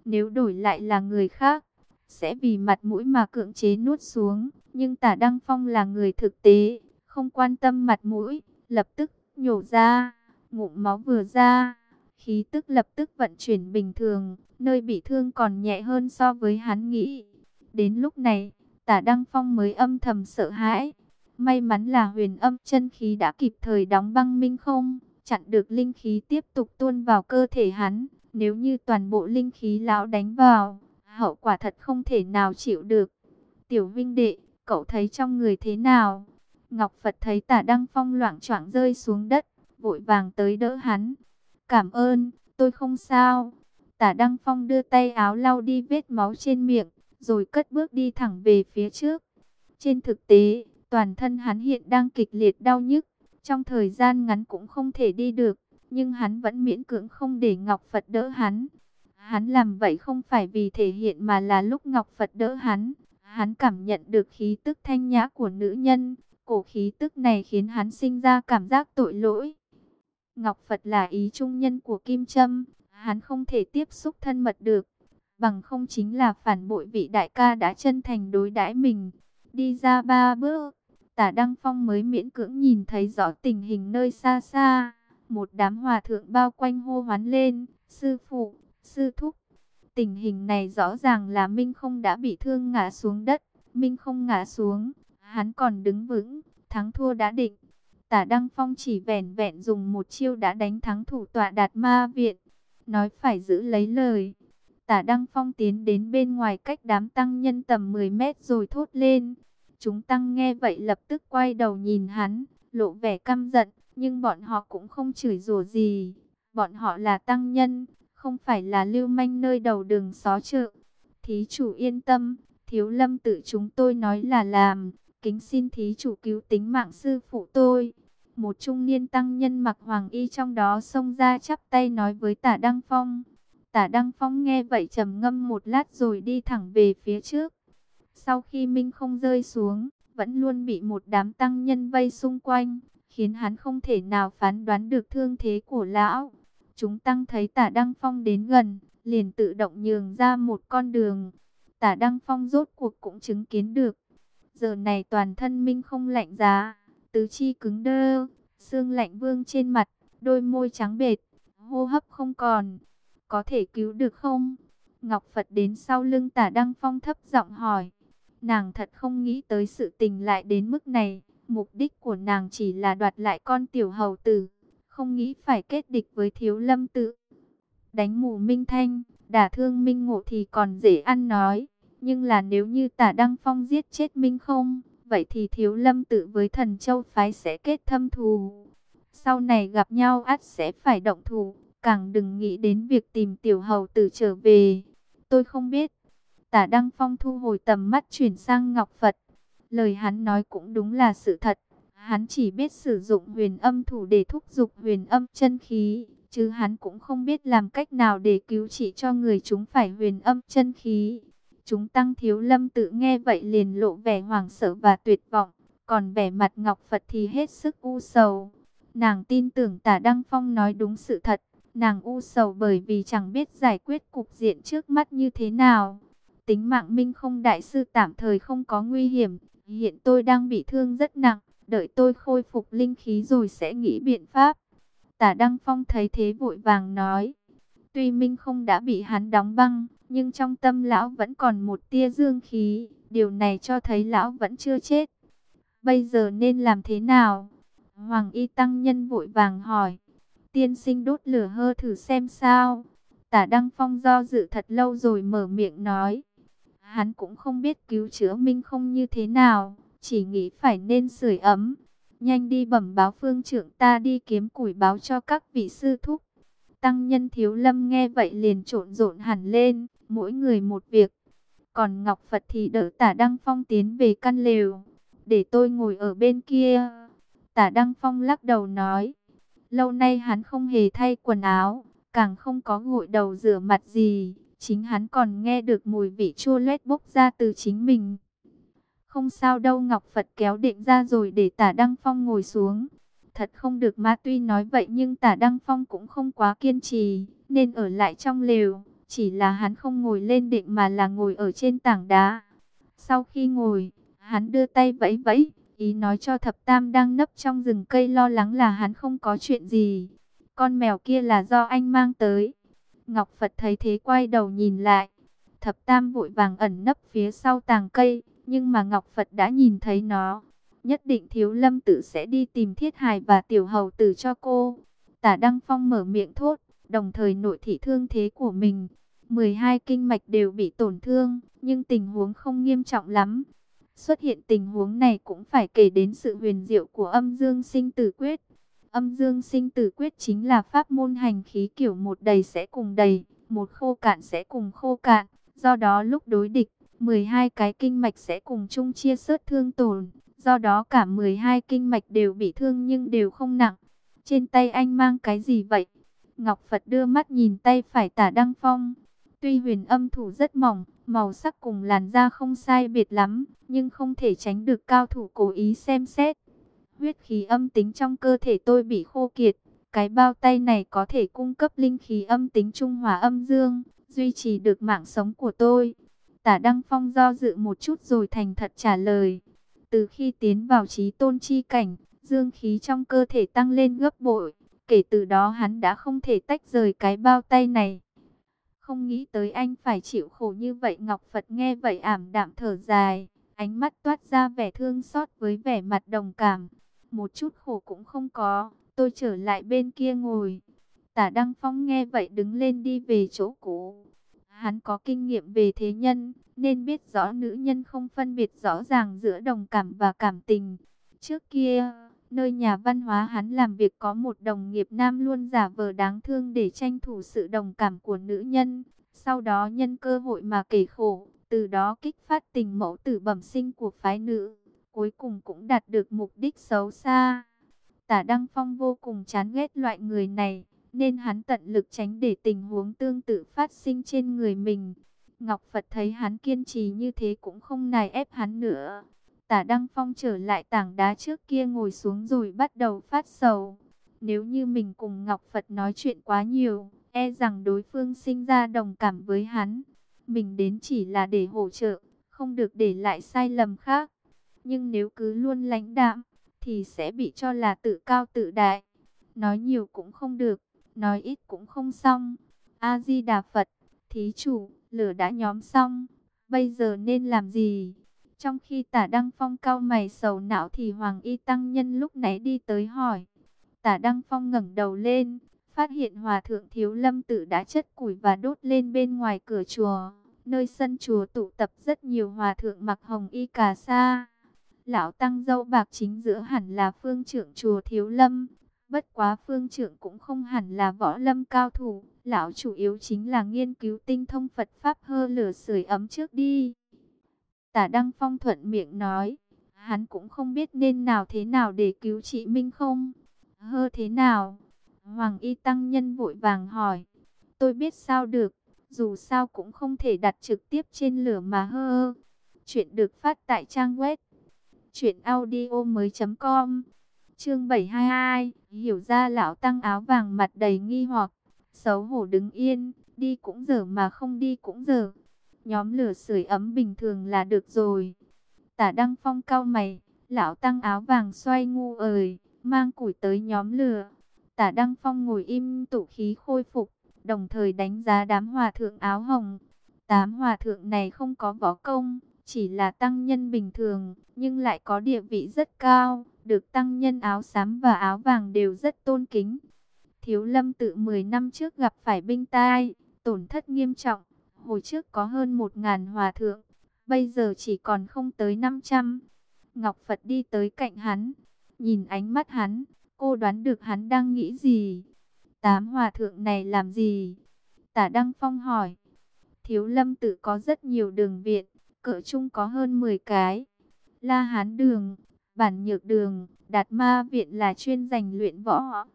Nếu đổi lại là người khác, sẽ vì mặt mũi mà cưỡng chế nuốt xuống. Nhưng tả Đăng Phong là người thực tế, không quan tâm mặt mũi, lập tức nhổ ra. Ngụm máu vừa ra, khí tức lập tức vận chuyển bình thường, nơi bị thương còn nhẹ hơn so với hắn nghĩ. Đến lúc này, tả Đăng Phong mới âm thầm sợ hãi. May mắn là huyền âm chân khí đã kịp thời đóng băng minh không, chặn được linh khí tiếp tục tuôn vào cơ thể hắn. Nếu như toàn bộ linh khí lão đánh vào, hậu quả thật không thể nào chịu được. Tiểu Vinh Đệ, cậu thấy trong người thế nào? Ngọc Phật thấy tả Đăng Phong loảng choạng rơi xuống đất, vội vàng tới đỡ hắn. Cảm ơn, tôi không sao. Tả Đăng Phong đưa tay áo lau đi vết máu trên miệng, rồi cất bước đi thẳng về phía trước. Trên thực tế, toàn thân hắn hiện đang kịch liệt đau nhức, trong thời gian ngắn cũng không thể đi được, nhưng hắn vẫn miễn cưỡng không để Ngọc Phật đỡ hắn. Hắn làm vậy không phải vì thể hiện mà là lúc Ngọc Phật đỡ hắn, hắn cảm nhận được khí tức thanh nhã của nữ nhân, cổ khí tức này khiến hắn sinh ra cảm giác tội lỗi. Ngọc Phật là ý trung nhân của Kim Trâm, hắn không thể tiếp xúc thân mật được, bằng không chính là phản bội vị đại ca đã chân thành đối đãi mình. Đi ra ba bước, tả Đăng Phong mới miễn cưỡng nhìn thấy rõ tình hình nơi xa xa. Một đám hòa thượng bao quanh hô hoán lên, sư phụ, sư thúc. Tình hình này rõ ràng là Minh không đã bị thương ngã xuống đất, Minh không ngã xuống, hắn còn đứng vững, thắng thua đã định. Tả Đăng Phong chỉ vẻn vẹn dùng một chiêu đã đánh thắng thủ tọa đạt ma viện. Nói phải giữ lấy lời. Tả Đăng Phong tiến đến bên ngoài cách đám tăng nhân tầm 10 mét rồi thốt lên. Chúng tăng nghe vậy lập tức quay đầu nhìn hắn, lộ vẻ căm giận, nhưng bọn họ cũng không chửi rủa gì. Bọn họ là tăng nhân, không phải là lưu manh nơi đầu đường xó chợ. Thí chủ yên tâm, thiếu lâm tự chúng tôi nói là làm, kính xin thí chủ cứu tính mạng sư phụ tôi. Một trung niên tăng nhân mặc hoàng y trong đó xông ra chắp tay nói với tả Đăng Phong. Tả Đăng Phong nghe vậy trầm ngâm một lát rồi đi thẳng về phía trước. Sau khi Minh không rơi xuống, vẫn luôn bị một đám tăng nhân vây xung quanh, khiến hắn không thể nào phán đoán được thương thế của lão. Chúng tăng thấy tả Đăng Phong đến gần, liền tự động nhường ra một con đường. Tả Đăng Phong rốt cuộc cũng chứng kiến được. Giờ này toàn thân Minh không lạnh giá, tứ chi cứng đơ, xương lạnh vương trên mặt, đôi môi trắng bệt, hô hấp không còn. Có thể cứu được không? Ngọc Phật đến sau lưng tả Đăng Phong thấp giọng hỏi. Nàng thật không nghĩ tới sự tình lại đến mức này. Mục đích của nàng chỉ là đoạt lại con tiểu hầu tử. Không nghĩ phải kết địch với thiếu lâm tự. Đánh mù Minh Thanh, đả thương Minh Ngộ thì còn dễ ăn nói. Nhưng là nếu như tả Đăng Phong giết chết Minh không, vậy thì thiếu lâm tự với thần châu phái sẽ kết thâm thù. Sau này gặp nhau ắt sẽ phải động thủ, càng đừng nghĩ đến việc tìm tiểu hầu tử trở về. Tôi không biết. Tả Đăng Phong thu hồi tầm mắt chuyển sang Ngọc Phật. Lời hắn nói cũng đúng là sự thật. Hắn chỉ biết sử dụng huyền âm thủ để thúc giục huyền âm chân khí. Chứ hắn cũng không biết làm cách nào để cứu trị cho người chúng phải huyền âm chân khí. Chúng tăng thiếu lâm tự nghe vậy liền lộ vẻ hoảng sợ và tuyệt vọng. Còn vẻ mặt Ngọc Phật thì hết sức u sầu. Nàng tin tưởng tả Đăng Phong nói đúng sự thật. Nàng u sầu bởi vì chẳng biết giải quyết cục diện trước mắt như thế nào. Tính mạng Minh không đại sư tạm thời không có nguy hiểm. Hiện tôi đang bị thương rất nặng. Đợi tôi khôi phục linh khí rồi sẽ nghĩ biện pháp. Tả Đăng Phong thấy thế vội vàng nói. Tuy Minh không đã bị hắn đóng băng, nhưng trong tâm lão vẫn còn một tia dương khí. Điều này cho thấy lão vẫn chưa chết. Bây giờ nên làm thế nào? Hoàng y tăng nhân vội vàng hỏi. Tiên sinh đốt lửa hơ thử xem sao. Tả Đăng Phong do dự thật lâu rồi mở miệng nói. Hắn cũng không biết cứu chữa Minh không như thế nào, chỉ nghĩ phải nên sưởi ấm. Nhanh đi bẩm báo phương trưởng ta đi kiếm củi báo cho các vị sư thúc. Tăng nhân thiếu lâm nghe vậy liền trộn rộn hẳn lên, mỗi người một việc. Còn Ngọc Phật thì đỡ tả Đăng Phong tiến về căn lều, để tôi ngồi ở bên kia. Tả Đăng Phong lắc đầu nói, lâu nay hắn không hề thay quần áo, càng không có gội đầu rửa mặt gì, chính hắn còn nghe được mùi vị chua loét bốc ra từ chính mình. Không sao đâu Ngọc Phật kéo định ra rồi để tả Đăng Phong ngồi xuống. Thật không được ma tuy nói vậy nhưng tả Đăng Phong cũng không quá kiên trì, nên ở lại trong lều. Chỉ là hắn không ngồi lên định mà là ngồi ở trên tảng đá. Sau khi ngồi, hắn đưa tay vẫy vẫy, ý nói cho thập tam đang nấp trong rừng cây lo lắng là hắn không có chuyện gì. Con mèo kia là do anh mang tới. Ngọc Phật thấy thế quay đầu nhìn lại. Thập tam vội vàng ẩn nấp phía sau tàng cây, nhưng mà Ngọc Phật đã nhìn thấy nó. Nhất định thiếu lâm tự sẽ đi tìm thiết hài và tiểu hầu tử cho cô. Tả Đăng Phong mở miệng thốt, đồng thời nội thị thương thế của mình. 12 kinh mạch đều bị tổn thương, nhưng tình huống không nghiêm trọng lắm. Xuất hiện tình huống này cũng phải kể đến sự huyền diệu của âm dương sinh tử quyết. Âm dương sinh tử quyết chính là pháp môn hành khí kiểu một đầy sẽ cùng đầy, một khô cạn sẽ cùng khô cạn. Do đó lúc đối địch, 12 cái kinh mạch sẽ cùng chung chia sớt thương tổn. Do đó cả 12 kinh mạch đều bị thương nhưng đều không nặng. Trên tay anh mang cái gì vậy? Ngọc Phật đưa mắt nhìn tay phải tả Đăng Phong. Tuy huyền âm thủ rất mỏng, màu sắc cùng làn da không sai biệt lắm, nhưng không thể tránh được cao thủ cố ý xem xét. Huyết khí âm tính trong cơ thể tôi bị khô kiệt, cái bao tay này có thể cung cấp linh khí âm tính trung hòa âm dương, duy trì được mạng sống của tôi. Tả Đăng Phong do dự một chút rồi thành thật trả lời. Từ khi tiến vào trí tôn chi cảnh, dương khí trong cơ thể tăng lên gấp bội. Kể từ đó hắn đã không thể tách rời cái bao tay này. Không nghĩ tới anh phải chịu khổ như vậy Ngọc Phật nghe vậy ảm đạm thở dài. Ánh mắt toát ra vẻ thương xót với vẻ mặt đồng cảm. Một chút khổ cũng không có. Tôi trở lại bên kia ngồi. Tả Đăng Phong nghe vậy đứng lên đi về chỗ cũ. Hắn có kinh nghiệm về thế nhân, nên biết rõ nữ nhân không phân biệt rõ ràng giữa đồng cảm và cảm tình. Trước kia, nơi nhà văn hóa hắn làm việc có một đồng nghiệp nam luôn giả vờ đáng thương để tranh thủ sự đồng cảm của nữ nhân. Sau đó nhân cơ hội mà kể khổ, từ đó kích phát tình mẫu tử bẩm sinh của phái nữ. Cuối cùng cũng đạt được mục đích xấu xa. Tả Đăng Phong vô cùng chán ghét loại người này nên hắn tận lực tránh để tình huống tương tự phát sinh trên người mình. Ngọc Phật thấy hắn kiên trì như thế cũng không nài ép hắn nữa. Tả Đăng Phong trở lại tảng đá trước kia ngồi xuống rồi bắt đầu phát sầu. Nếu như mình cùng Ngọc Phật nói chuyện quá nhiều, e rằng đối phương sinh ra đồng cảm với hắn. Mình đến chỉ là để hỗ trợ, không được để lại sai lầm khác. Nhưng nếu cứ luôn lãnh đạm, thì sẽ bị cho là tự cao tự đại. Nói nhiều cũng không được, nói ít cũng không xong. A-di-đà Phật, thí chủ, lửa đã nhóm xong, bây giờ nên làm gì? Trong khi tả Đăng Phong cao mày sầu não thì Hoàng Y Tăng Nhân lúc nãy đi tới hỏi. Tả Đăng Phong ngẩng đầu lên, phát hiện Hòa Thượng Thiếu Lâm tử đã chất củi và đốt lên bên ngoài cửa chùa. Nơi sân chùa tụ tập rất nhiều Hòa Thượng mặc hồng y cà sa. Lão Tăng dâu bạc chính giữa hẳn là phương trưởng chùa Thiếu Lâm. Bất quá phương trưởng cũng không hẳn là võ lâm cao thủ, lão chủ yếu chính là nghiên cứu tinh thông Phật Pháp hơ lửa sưởi ấm trước đi. Tả Đăng Phong thuận miệng nói, hắn cũng không biết nên nào thế nào để cứu chị Minh không. Hơ thế nào? Hoàng Y Tăng Nhân vội vàng hỏi. Tôi biết sao được, dù sao cũng không thể đặt trực tiếp trên lửa mà hơ. Chuyện được phát tại trang web chuyện audio mới.com Chương 722, hiểu ra lão tăng áo vàng mặt đầy nghi hoặc, xấu hổ đứng yên, đi cũng dở mà không đi cũng dở. Nhóm lửa sưởi ấm bình thường là được rồi. Tả Đăng Phong cao mày, lão tăng áo vàng xoay ngu ời, mang củi tới nhóm lửa. Tả Đăng Phong ngồi im tụ khí khôi phục, đồng thời đánh giá đám hòa thượng áo hồng. Tám hòa thượng này không có võ công, chỉ là tăng nhân bình thường, nhưng lại có địa vị rất cao, được tăng nhân áo xám và áo vàng đều rất tôn kính. Thiếu lâm tự 10 năm trước gặp phải binh tai, tổn thất nghiêm trọng, hồi trước có hơn 1.000 hòa thượng, bây giờ chỉ còn không tới 500. Ngọc Phật đi tới cạnh hắn, nhìn ánh mắt hắn, cô đoán được hắn đang nghĩ gì. Tám hòa thượng này làm gì? Tả Đăng Phong hỏi. Thiếu lâm tự có rất nhiều đường viện, cỡ chung có hơn 10 cái. La Hán đường, Bản Nhược đường, Đạt Ma viện là chuyên dành luyện võ.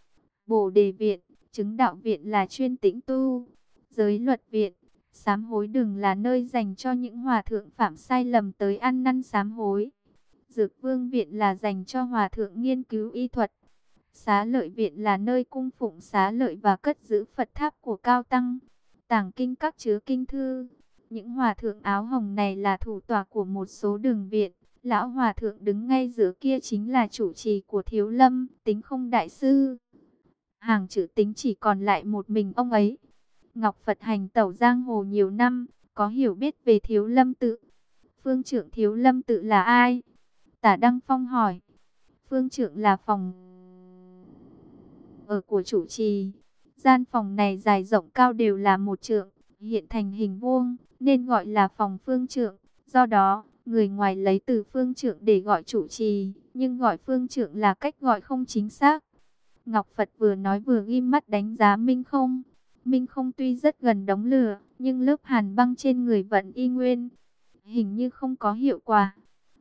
Bồ Đề viện, Chứng đạo viện là chuyên tĩnh tu. Giới luật viện, sám hối đường là nơi dành cho những hòa thượng phạm sai lầm tới ăn năn sám hối. Dược vương viện là dành cho hòa thượng nghiên cứu y thuật. Xá lợi viện là nơi cung phụng xá lợi và cất giữ Phật tháp của Cao Tăng. Tàng kinh các chứa kinh thư. Những hòa thượng áo hồng này là thủ tọa của một số đường viện. Lão hòa thượng đứng ngay giữa kia chính là chủ trì của thiếu lâm, tính không đại sư. Hàng chữ tính chỉ còn lại một mình ông ấy. Ngọc Phật hành tẩu giang hồ nhiều năm, có hiểu biết về thiếu lâm tự. Phương trưởng thiếu lâm tự là ai? Tả Đăng Phong hỏi. Phương trưởng là phòng ở của chủ trì. Gian phòng này dài rộng cao đều là một trượng, hiện thành hình vuông, nên gọi là phòng phương trưởng. Do đó, người ngoài lấy từ phương trưởng để gọi chủ trì, nhưng gọi phương trưởng là cách gọi không chính xác. Ngọc Phật vừa nói vừa ghim mắt đánh giá Minh Không. Minh Không tuy rất gần đống lửa, nhưng lớp hàn băng trên người vẫn y nguyên. Hình như không có hiệu quả.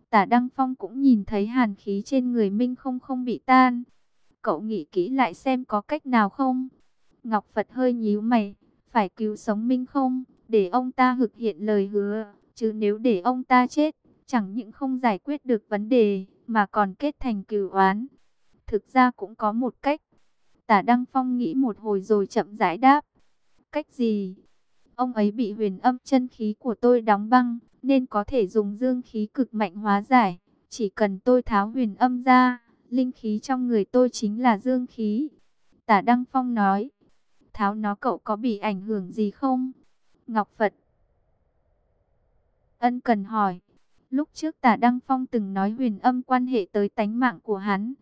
Tả Đăng Phong cũng nhìn thấy hàn khí trên người Minh Không không bị tan. Cậu nghĩ kỹ lại xem có cách nào không? Ngọc Phật hơi nhíu mày, phải cứu sống Minh Không, để ông ta thực hiện lời hứa. Chứ nếu để ông ta chết, chẳng những không giải quyết được vấn đề, mà còn kết thành cửu oán. Thực ra cũng có một cách. Tả Đăng Phong nghĩ một hồi rồi chậm rãi đáp. Cách gì? Ông ấy bị huyền âm chân khí của tôi đóng băng, nên có thể dùng dương khí cực mạnh hóa giải. Chỉ cần tôi tháo huyền âm ra, linh khí trong người tôi chính là dương khí. Tả Đăng Phong nói, tháo nó cậu có bị ảnh hưởng gì không? Ngọc Phật Ân cần hỏi, lúc trước Tả Đăng Phong từng nói huyền âm quan hệ tới tánh mạng của hắn.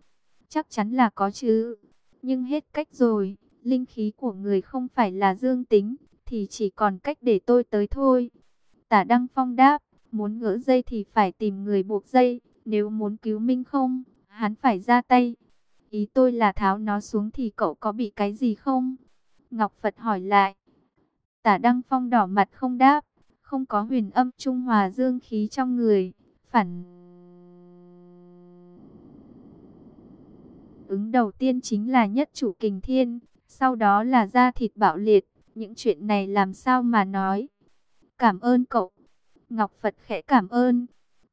Chắc chắn là có chứ, nhưng hết cách rồi, linh khí của người không phải là dương tính, thì chỉ còn cách để tôi tới thôi. Tả Đăng Phong đáp, muốn ngỡ dây thì phải tìm người buộc dây, nếu muốn cứu Minh không, hắn phải ra tay. Ý tôi là tháo nó xuống thì cậu có bị cái gì không? Ngọc Phật hỏi lại. Tả Đăng Phong đỏ mặt không đáp, không có huyền âm trung hòa dương khí trong người, phản... Ứng đầu tiên chính là nhất chủ kình thiên, sau đó là da thịt bạo liệt, những chuyện này làm sao mà nói. Cảm ơn cậu. Ngọc Phật khẽ cảm ơn.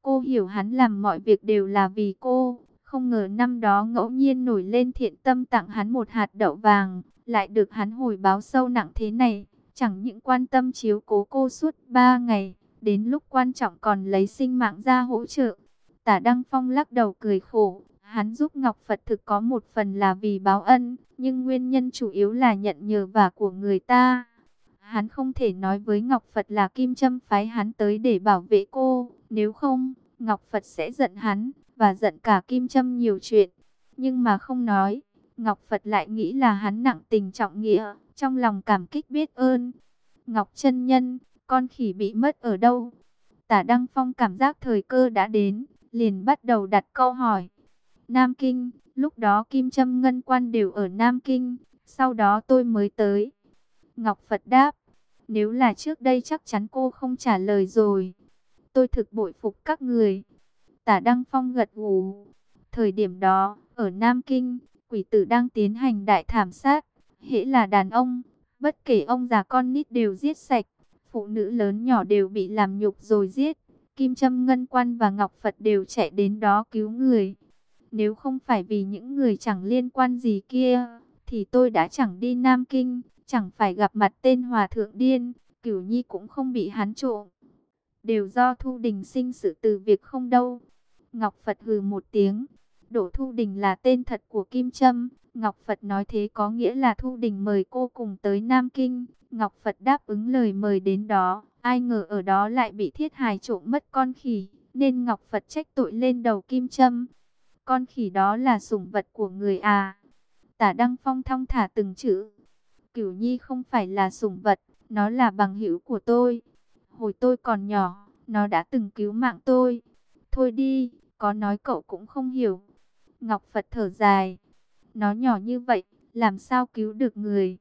Cô hiểu hắn làm mọi việc đều là vì cô. Không ngờ năm đó ngẫu nhiên nổi lên thiện tâm tặng hắn một hạt đậu vàng, lại được hắn hồi báo sâu nặng thế này. Chẳng những quan tâm chiếu cố cô suốt ba ngày, đến lúc quan trọng còn lấy sinh mạng ra hỗ trợ. Tả Đăng Phong lắc đầu cười khổ, hắn giúp Ngọc Phật thực có một phần là vì báo ân, nhưng nguyên nhân chủ yếu là nhận nhờ vả của người ta. Hắn không thể nói với Ngọc Phật là Kim Trâm phái hắn tới để bảo vệ cô, nếu không, Ngọc Phật sẽ giận hắn, và giận cả Kim Trâm nhiều chuyện. Nhưng mà không nói, Ngọc Phật lại nghĩ là hắn nặng tình trọng nghĩa, trong lòng cảm kích biết ơn. Ngọc chân Nhân, con khỉ bị mất ở đâu? Tả Đăng Phong cảm giác thời cơ đã đến, liền bắt đầu đặt câu hỏi. Nam Kinh, lúc đó Kim Trâm Ngân Quan đều ở Nam Kinh, sau đó tôi mới tới. Ngọc Phật đáp, nếu là trước đây chắc chắn cô không trả lời rồi. Tôi thực bội phục các người. Tả Đăng Phong gật gù. Thời điểm đó, ở Nam Kinh, quỷ tử đang tiến hành đại thảm sát. Hễ là đàn ông, bất kể ông già con nít đều giết sạch. Phụ nữ lớn nhỏ đều bị làm nhục rồi giết. Kim Trâm Ngân Quan và Ngọc Phật đều chạy đến đó cứu người. Nếu không phải vì những người chẳng liên quan gì kia, thì tôi đã chẳng đi Nam Kinh, chẳng phải gặp mặt tên hòa thượng điên, cửu nhi cũng không bị hắn trộm. Đều do Thu Đình sinh sự từ việc không đâu. Ngọc Phật hừ một tiếng. Đỗ Thu Đình là tên thật của Kim Trâm. Ngọc Phật nói thế có nghĩa là Thu Đình mời cô cùng tới Nam Kinh. Ngọc Phật đáp ứng lời mời đến đó. Ai ngờ ở đó lại bị thiết hài trộm mất con khỉ. Nên Ngọc Phật trách tội lên đầu Kim Trâm. Con khỉ đó là sủng vật của người à. Tả Đăng Phong thong thả từng chữ. Cửu Nhi không phải là sủng vật, nó là bằng hữu của tôi. Hồi tôi còn nhỏ, nó đã từng cứu mạng tôi. Thôi đi, có nói cậu cũng không hiểu. Ngọc Phật thở dài. Nó nhỏ như vậy, làm sao cứu được người?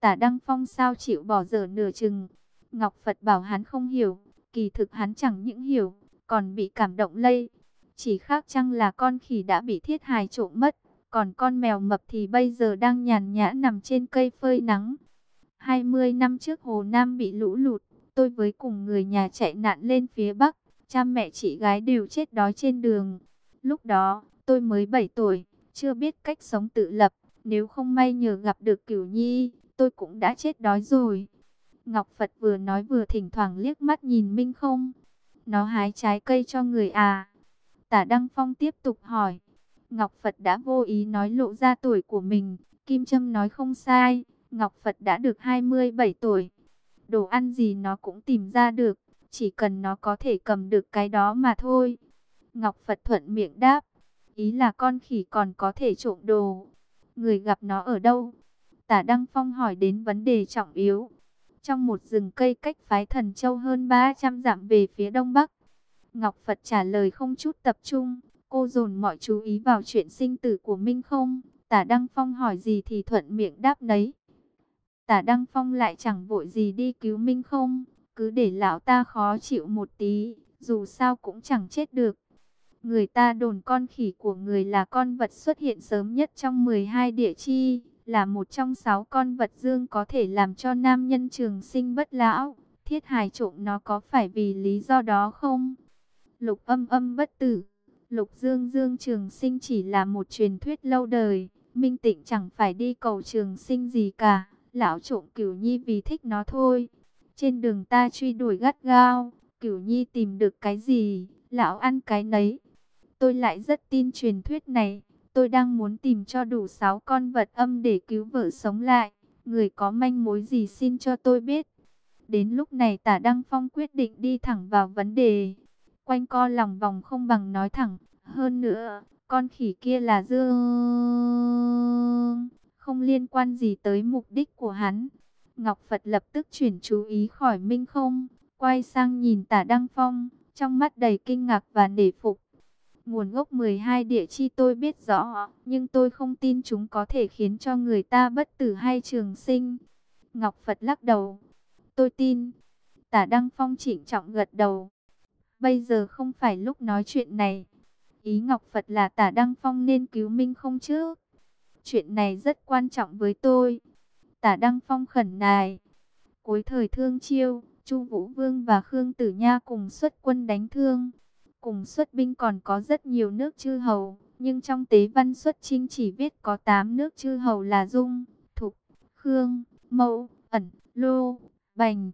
Tả Đăng Phong sao chịu bỏ dở nửa chừng. Ngọc Phật bảo hắn không hiểu, kỳ thực hắn chẳng những hiểu, còn bị cảm động lây. Chỉ khác chăng là con khỉ đã bị thiết hài trộm mất, Còn con mèo mập thì bây giờ đang nhàn nhã nằm trên cây phơi nắng. 20 năm trước Hồ Nam bị lũ lụt, tôi với cùng người nhà chạy nạn lên phía Bắc. Cha mẹ chị gái đều chết đói trên đường. Lúc đó, tôi mới 7 tuổi, chưa biết cách sống tự lập. Nếu không may nhờ gặp được Cửu Nhi, tôi cũng đã chết đói rồi. Ngọc Phật vừa nói vừa thỉnh thoảng liếc mắt nhìn Minh không. Nó hái trái cây cho người à? Tả Đăng Phong tiếp tục hỏi. Ngọc Phật đã vô ý nói lộ ra tuổi của mình. Kim Trâm nói không sai. Ngọc Phật đã được 27 tuổi. Đồ ăn gì nó cũng tìm ra được. Chỉ cần nó có thể cầm được cái đó mà thôi. Ngọc Phật thuận miệng đáp. Ý là con khỉ còn có thể trộm đồ. Người gặp nó ở đâu? Tả Đăng Phong hỏi đến vấn đề trọng yếu. Trong một rừng cây cách phái thần châu hơn 300 dặm về phía đông bắc. Ngọc Phật trả lời không chút tập trung. Cô dồn mọi chú ý vào chuyện sinh tử của Minh không. Tả Đăng Phong hỏi gì thì thuận miệng đáp nấy. Tả Đăng Phong lại chẳng vội gì đi cứu Minh không. Cứ để lão ta khó chịu một tí. Dù sao cũng chẳng chết được. Người ta đồn con khỉ của người là con vật xuất hiện sớm nhất trong 12 địa chi, là một trong 6 con vật dương có thể làm cho nam nhân trường sinh bất lão. Thiết hài trộm nó có phải vì lý do đó không? Lục âm âm bất tử, lục dương dương trường sinh chỉ là một truyền thuyết lâu đời, minh tịnh chẳng phải đi cầu trường sinh gì cả, lão trộm cửu nhi vì thích nó thôi. Trên đường ta truy đuổi gắt gao, cửu nhi tìm được cái gì, lão ăn cái nấy. Tôi lại rất tin truyền thuyết này. Tôi đang muốn tìm cho đủ 6 con vật âm để cứu vợ sống lại. Người có manh mối gì xin cho tôi biết. Đến lúc này tả Đăng Phong quyết định đi thẳng vào vấn đề. Quanh co lòng vòng không bằng nói thẳng. Hơn nữa, con khỉ kia là Dương. Không liên quan gì tới mục đích của hắn. Ngọc Phật lập tức chuyển chú ý khỏi Minh không. Quay sang nhìn tả Đăng Phong. Trong mắt đầy kinh ngạc và nể phục. Nguồn gốc 12 địa chi tôi biết rõ, nhưng tôi không tin chúng có thể khiến cho người ta bất tử hay trường sinh. Ngọc Phật lắc đầu. Tôi tin. Tả Đăng Phong chỉnh trọng gật đầu. Bây giờ không phải lúc nói chuyện này. Ý Ngọc Phật là tả Đăng Phong nên cứu Minh không chứ. Chuyện này rất quan trọng với tôi. Tả Đăng Phong khẩn nài. Cuối thời thương chiêu, Chu Vũ Vương và Khương Tử Nha cùng xuất quân đánh thương. Cùng xuất binh còn có rất nhiều nước chư hầu, nhưng trong tế văn xuất chinh chỉ viết có 8 nước chư hầu là Dung, Thục, Khương, Mậu, Ẩn, Lô, Bành,